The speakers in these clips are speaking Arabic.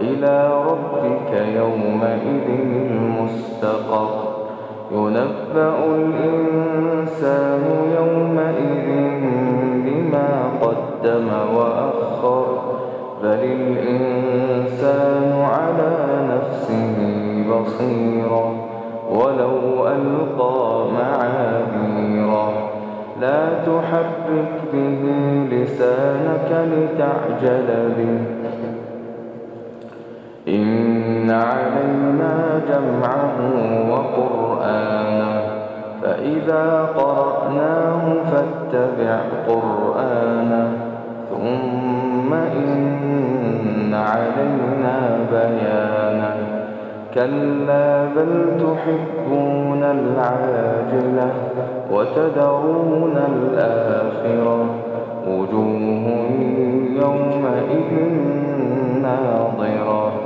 إلى ربك يومئذ المستقر. ينبأ الإنسان يومئذ بما قدم وأخر. بل الإنسان على نفسه بصيرا ولو ألقى معاذيرا لا تحرك به لسانك لتعجل به. إن علينا جمعه وقرآنه فإذا قرأناه فاتبع قرآنه ثم إن علينا بيانه. كلا بل تحبون العاجلة وتدرون الآخرة وجوه يومئذ ناظرة.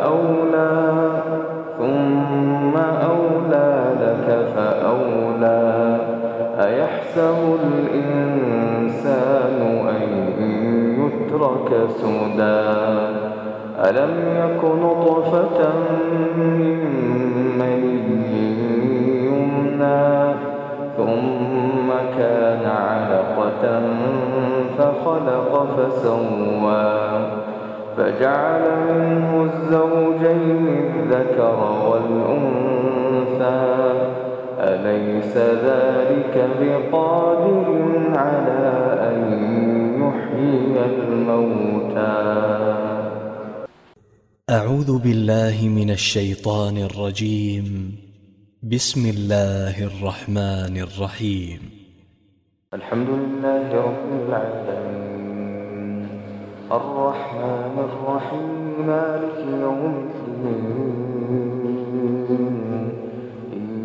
يترك سدى ألم يك نطفة من مني يمنى ثم كان علقة فخلق فسوى. فجعل منه الزوجين الذكر والأنثى. أليس ذلك بقادر على أن يحيي الموتى؟ أعوذ بالله من الشيطان الرجيم. بسم الله الرحمن الرحيم. الحمد لله رب العالمين. الرحمن الرحيم مالك يوم الدين.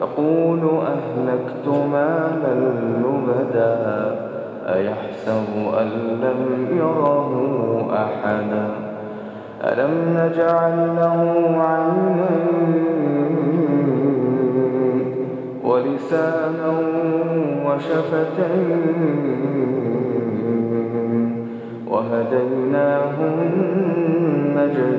يقول أهلكت مالا لبدا أيحسب أن لم يره أحدا؟ ألم نجعل له عينين ولسانا وشفتين وهديناه النجدين